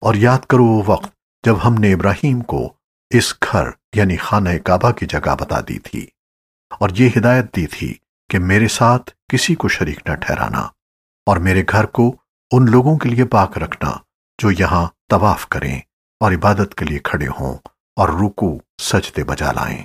اور یاد کرو وہ وقت جب ہم نے ابراہیم کو اس گھر یعنی خانہ کعبہ کی جگہ بتا دی تھی۔ اور یہ ہدایت دی تھی کہ میرے ساتھ کسی کو شریک نہ ٹھہرانا اور میرے گھر کو ان لوگوں کے لیے پاک رکھنا جو یہاں طواف کریں اور عبادت کے لیے کھڑے ہوں اور رکو سجدے بجا لائیں۔